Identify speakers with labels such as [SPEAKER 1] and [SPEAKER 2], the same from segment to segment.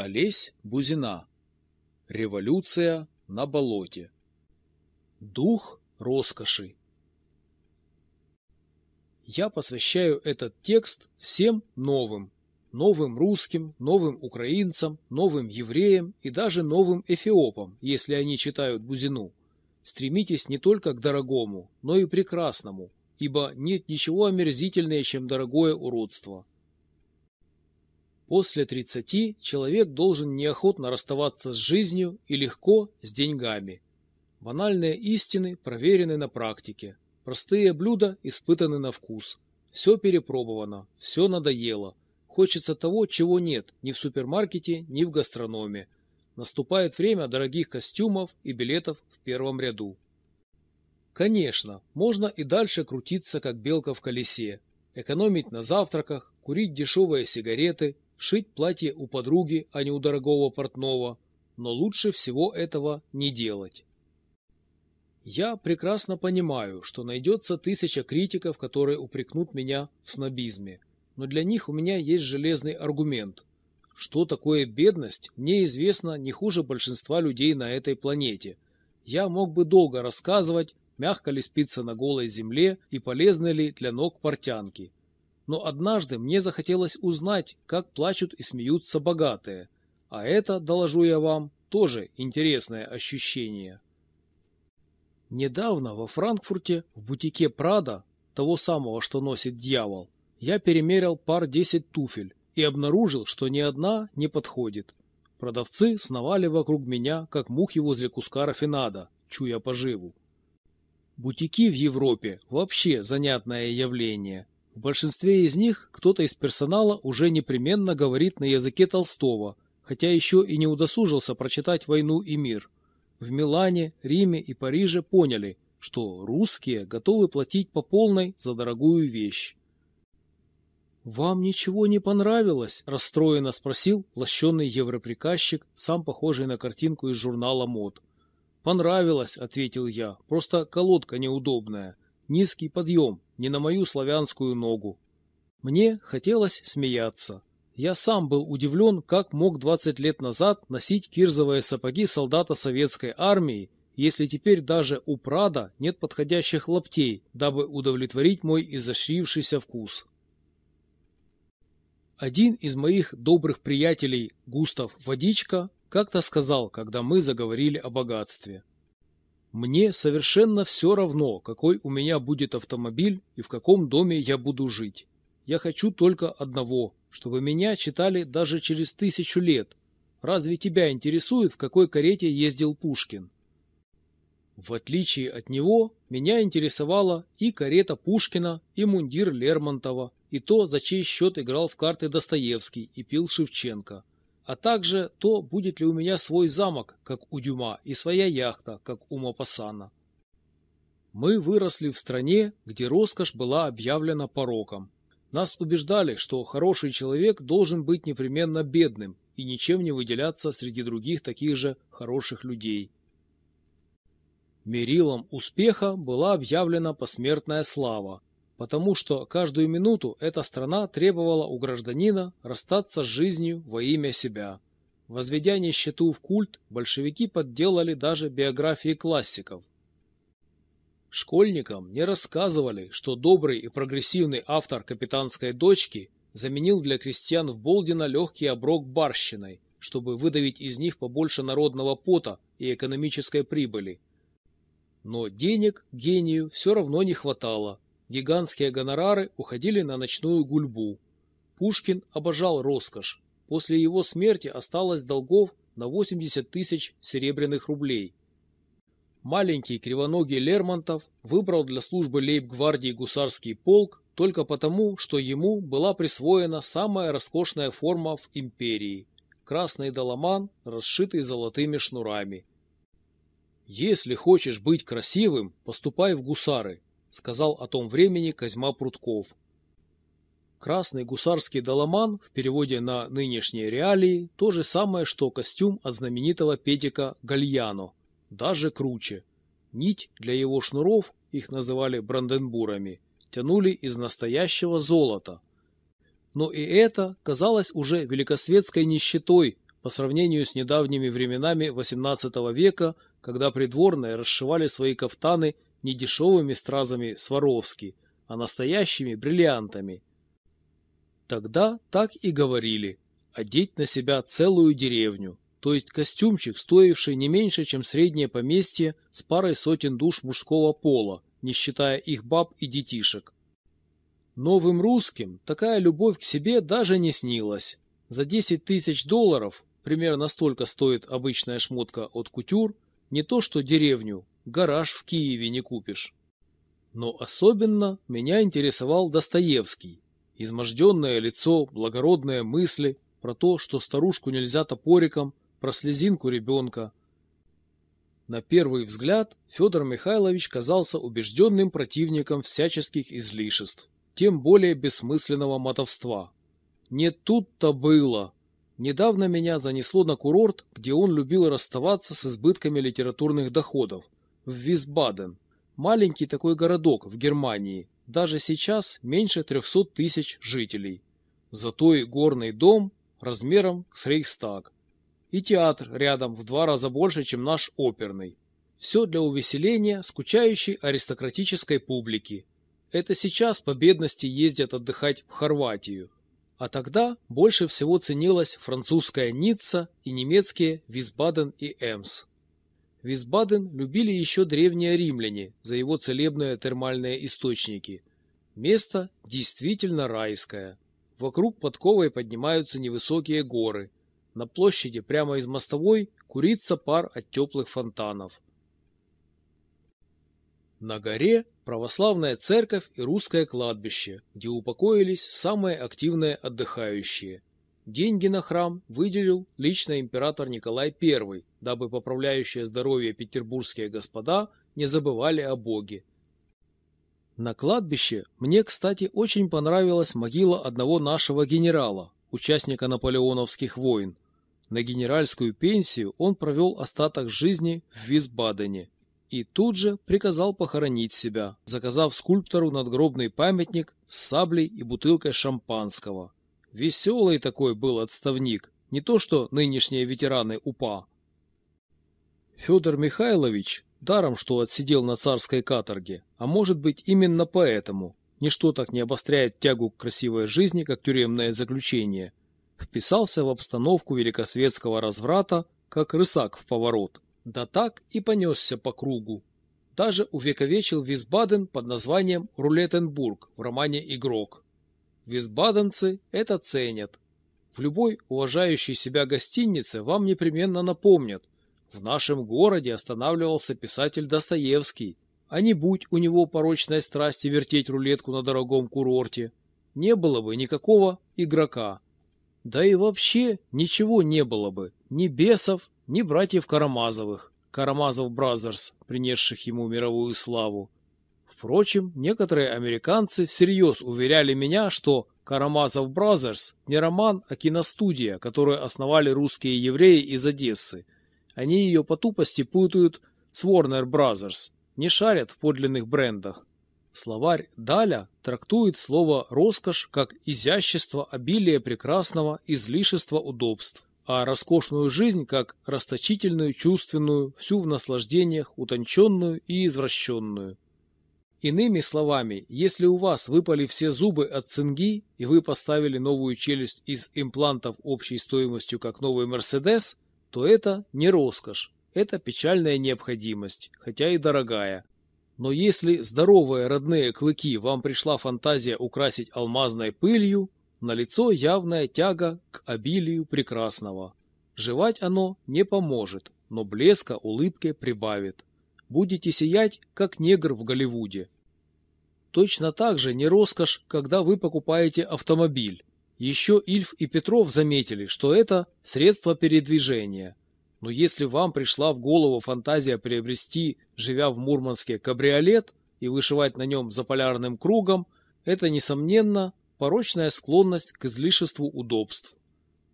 [SPEAKER 1] Олесь Бузина. Революция на болоте. Дух роскоши. Я посвящаю этот текст всем новым. Новым русским, новым украинцам, новым евреям и даже новым эфиопам, если они читают Бузину. Стремитесь не только к дорогому, но и прекрасному, ибо нет ничего омерзительнее, чем дорогое уродство. После 30 человек должен неохотно расставаться с жизнью и легко с деньгами. Банальные истины проверены на практике. Простые блюда испытаны на вкус. Все перепробовано, все надоело. Хочется того, чего нет ни в супермаркете, ни в гастрономе. Наступает время дорогих костюмов и билетов в первом ряду. Конечно, можно и дальше крутиться, как белка в колесе. Экономить на завтраках, курить дешевые сигареты, шить платье у подруги, а не у дорогого портного, но лучше всего этого не делать. Я прекрасно понимаю, что найдется тысяча критиков, которые упрекнут меня в снобизме, но для них у меня есть железный аргумент. Что такое бедность, мне известно не хуже большинства людей на этой планете. Я мог бы долго рассказывать, мягко ли спится на голой земле и полезны ли для ног портянки но однажды мне захотелось узнать, как плачут и смеются богатые. А это, доложу я вам, тоже интересное ощущение. Недавно во Франкфурте в бутике Прада, того самого, что носит дьявол, я перемерил пар 10 туфель и обнаружил, что ни одна не подходит. Продавцы сновали вокруг меня, как мухи возле куска рафинада, чуя поживу. Бутики в Европе вообще занятное явление – в большинстве из них кто-то из персонала уже непременно говорит на языке Толстого, хотя еще и не удосужился прочитать «Войну и мир». В Милане, Риме и Париже поняли, что русские готовы платить по полной за дорогую вещь. «Вам ничего не понравилось?» – расстроенно спросил лощеный европриказчик, сам похожий на картинку из журнала мод. «Понравилось», – ответил я, – «просто колодка неудобная». Низкий подъем, не на мою славянскую ногу. Мне хотелось смеяться. Я сам был удивлен, как мог 20 лет назад носить кирзовые сапоги солдата советской армии, если теперь даже у Прада нет подходящих лаптей, дабы удовлетворить мой изощрившийся вкус. Один из моих добрых приятелей, Густав Водичка, как-то сказал, когда мы заговорили о богатстве. Мне совершенно все равно, какой у меня будет автомобиль и в каком доме я буду жить. Я хочу только одного, чтобы меня читали даже через тысячу лет. Разве тебя интересует, в какой карете ездил Пушкин? В отличие от него, меня интересовала и карета Пушкина, и мундир Лермонтова, и то, за чей счет играл в карты Достоевский и пил Шевченко а также то, будет ли у меня свой замок, как у Дюма, и своя яхта, как у Мапассана. Мы выросли в стране, где роскошь была объявлена пороком. Нас убеждали, что хороший человек должен быть непременно бедным и ничем не выделяться среди других таких же хороших людей. Мерилом успеха была объявлена посмертная слава, потому что каждую минуту эта страна требовала у гражданина расстаться с жизнью во имя себя. Возведя нищету в культ, большевики подделали даже биографии классиков. Школьникам не рассказывали, что добрый и прогрессивный автор «Капитанской дочки» заменил для крестьян в Болдина легкий оброк барщиной, чтобы выдавить из них побольше народного пота и экономической прибыли. Но денег гению все равно не хватало, Гигантские гонорары уходили на ночную гульбу. Пушкин обожал роскошь. После его смерти осталось долгов на 80 тысяч серебряных рублей. Маленький кривоногий Лермонтов выбрал для службы лейб-гвардии гусарский полк только потому, что ему была присвоена самая роскошная форма в империи – красный доломан, расшитый золотыми шнурами. Если хочешь быть красивым, поступай в гусары, сказал о том времени Козьма Прутков. Красный гусарский доломан в переводе на нынешние реалии то же самое, что костюм от знаменитого педика Гальяно, даже круче. Нить для его шнуров, их называли бранденбурами, тянули из настоящего золота. Но и это казалось уже великосветской нищетой по сравнению с недавними временами XVIII века, когда придворные расшивали свои кафтаны не дешевыми стразами Сваровски, а настоящими бриллиантами. Тогда так и говорили – одеть на себя целую деревню, то есть костюмчик, стоивший не меньше, чем среднее поместье с парой сотен душ мужского пола, не считая их баб и детишек. Новым русским такая любовь к себе даже не снилась. За 10 тысяч долларов, примерно столько стоит обычная шмотка от кутюр, не то что деревню, гараж в Киеве не купишь. Но особенно меня интересовал Достоевский. Изможденное лицо, благородные мысли про то, что старушку нельзя топориком, про слезинку ребенка. На первый взгляд Федор Михайлович казался убежденным противником всяческих излишеств, тем более бессмысленного мотовства. Не тут-то было. Недавно меня занесло на курорт, где он любил расставаться с избытками литературных доходов, в Висбаден. Маленький такой городок в Германии, даже сейчас меньше 300 тысяч жителей. Зато и горный дом размером с Рейхстаг. И театр рядом в два раза больше, чем наш оперный. Все для увеселения скучающей аристократической публики. Это сейчас по бедности ездят отдыхать в Хорватию. А тогда больше всего ценилась французская Ницца и немецкие Висбаден и Эмс. Висбаден любили еще древние римляне за его целебные термальные источники. Место действительно райское. Вокруг подковой поднимаются невысокие горы. На площади прямо из мостовой курится пар от теплых фонтанов. На горе православная церковь и русское кладбище, где упокоились самые активные отдыхающие. Деньги на храм выделил лично император Николай I, дабы поправляющие здоровье петербургские господа не забывали о Боге. На кладбище мне, кстати, очень понравилась могила одного нашего генерала, участника наполеоновских войн. На генеральскую пенсию он провел остаток жизни в Висбадене и тут же приказал похоронить себя, заказав скульптору надгробный памятник с саблей и бутылкой шампанского. Веселый такой был отставник, не то что нынешние ветераны УПА. Федор Михайлович, даром что отсидел на царской каторге, а может быть именно поэтому, ничто так не обостряет тягу к красивой жизни, как тюремное заключение, вписался в обстановку великосветского разврата, как рысак в поворот. Да так и понесся по кругу. Даже увековечил Висбаден под названием Рулетенбург в романе «Игрок». Висбаденцы это ценят. В любой уважающей себя гостинице вам непременно напомнят. В нашем городе останавливался писатель Достоевский, а не будь у него порочной страсти вертеть рулетку на дорогом курорте, не было бы никакого игрока. Да и вообще ничего не было бы, ни бесов, ни братьев Карамазовых, Karamazov Brothers, принесших ему мировую славу. Впрочем, некоторые американцы всерьез уверяли меня, что Karamazov Brothers не роман, а киностудия, которую основали русские евреи из Одессы. Они ее по тупости путают с Warner Brothers, не шарят в подлинных брендах. Словарь Даля трактует слово «роскошь» как изящество, обилие прекрасного, излишество удобств а роскошную жизнь как расточительную, чувственную, всю в наслаждениях, утонченную и извращенную. Иными словами, если у вас выпали все зубы от цинги и вы поставили новую челюсть из имплантов общей стоимостью как новый Мерседес, то это не роскошь, это печальная необходимость, хотя и дорогая. Но если здоровые родные клыки вам пришла фантазия украсить алмазной пылью, на лицо явная тяга к обилию прекрасного. Жевать оно не поможет, но блеска улыбке прибавит. Будете сиять, как негр в Голливуде. Точно так же не роскошь, когда вы покупаете автомобиль. Еще Ильф и Петров заметили, что это средство передвижения. Но если вам пришла в голову фантазия приобрести, живя в Мурманске, кабриолет и вышивать на нем за полярным кругом, это, несомненно, порочная склонность к излишеству удобств.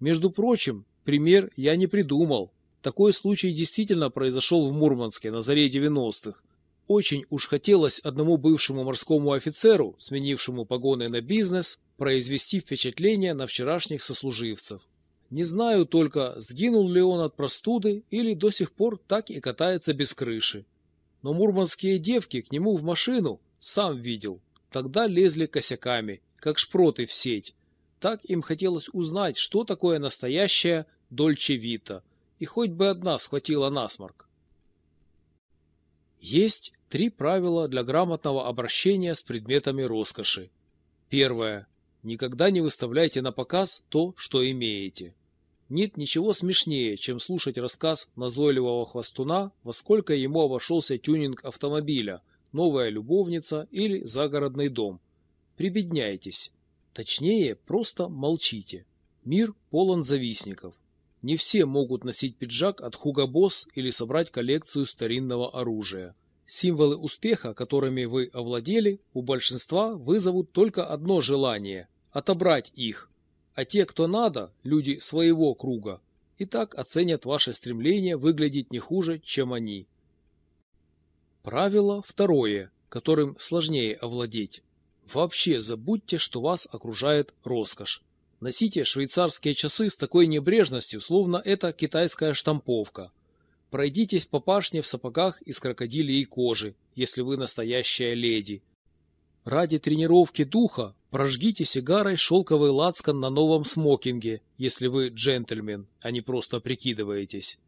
[SPEAKER 1] Между прочим, пример я не придумал. Такой случай действительно произошел в Мурманске на заре 90-х. Очень уж хотелось одному бывшему морскому офицеру, сменившему погоны на бизнес, произвести впечатление на вчерашних сослуживцев. Не знаю только, сгинул ли он от простуды или до сих пор так и катается без крыши. Но мурманские девки к нему в машину, сам видел, тогда лезли косяками, как шпроты в сеть. Так им хотелось узнать, что такое настоящая Дольче Вита, и хоть бы одна схватила насморк. Есть три правила для грамотного обращения с предметами роскоши. Первое. Никогда не выставляйте на показ то, что имеете. Нет ничего смешнее, чем слушать рассказ назойливого хвостуна, во сколько ему обошелся тюнинг автомобиля, новая любовница или загородный дом. Прибедняйтесь. Точнее, просто молчите. Мир полон завистников. Не все могут носить пиджак от Hugo Boss или собрать коллекцию старинного оружия. Символы успеха, которыми вы овладели, у большинства вызовут только одно желание – отобрать их, а те, кто надо, люди своего круга, и так оценят ваше стремление выглядеть не хуже, чем они. Правило второе, которым сложнее овладеть. Вообще забудьте, что вас окружает роскошь. Носите швейцарские часы с такой небрежностью, словно это китайская штамповка. Пройдитесь по пашне в сапогах из крокодилей кожи, если вы настоящая леди. Ради тренировки духа Прожгите сигарой шелковый лацкан на новом смокинге, если вы джентльмен, а не просто прикидываетесь.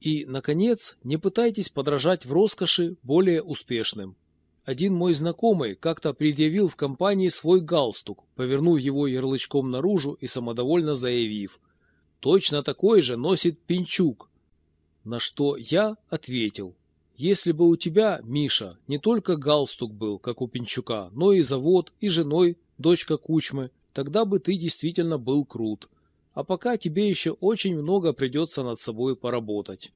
[SPEAKER 1] И, наконец, не пытайтесь подражать в роскоши более успешным. Один мой знакомый как-то предъявил в компании свой галстук, повернув его ярлычком наружу и самодовольно заявив «Точно такой же носит Пинчук». На что я ответил если бы у тебя, Миша, не только галстук был, как у Пинчука, но и завод, и женой, дочка Кучмы, тогда бы ты действительно был крут. А пока тебе еще очень много придется над собой поработать.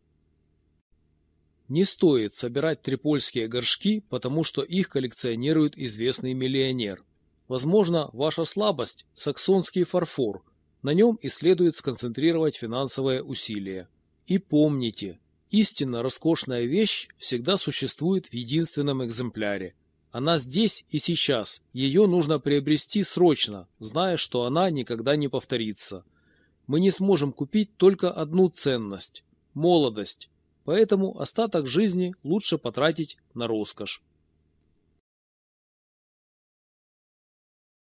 [SPEAKER 1] Не стоит собирать трипольские горшки, потому что их коллекционирует известный миллионер. Возможно, ваша слабость – саксонский фарфор. На нем и следует сконцентрировать финансовые усилия. И помните, Истинно роскошная вещь всегда существует в единственном экземпляре. Она здесь и сейчас, ее нужно приобрести срочно, зная, что она никогда не повторится. Мы не сможем купить только одну ценность – молодость, поэтому остаток жизни лучше потратить на роскошь.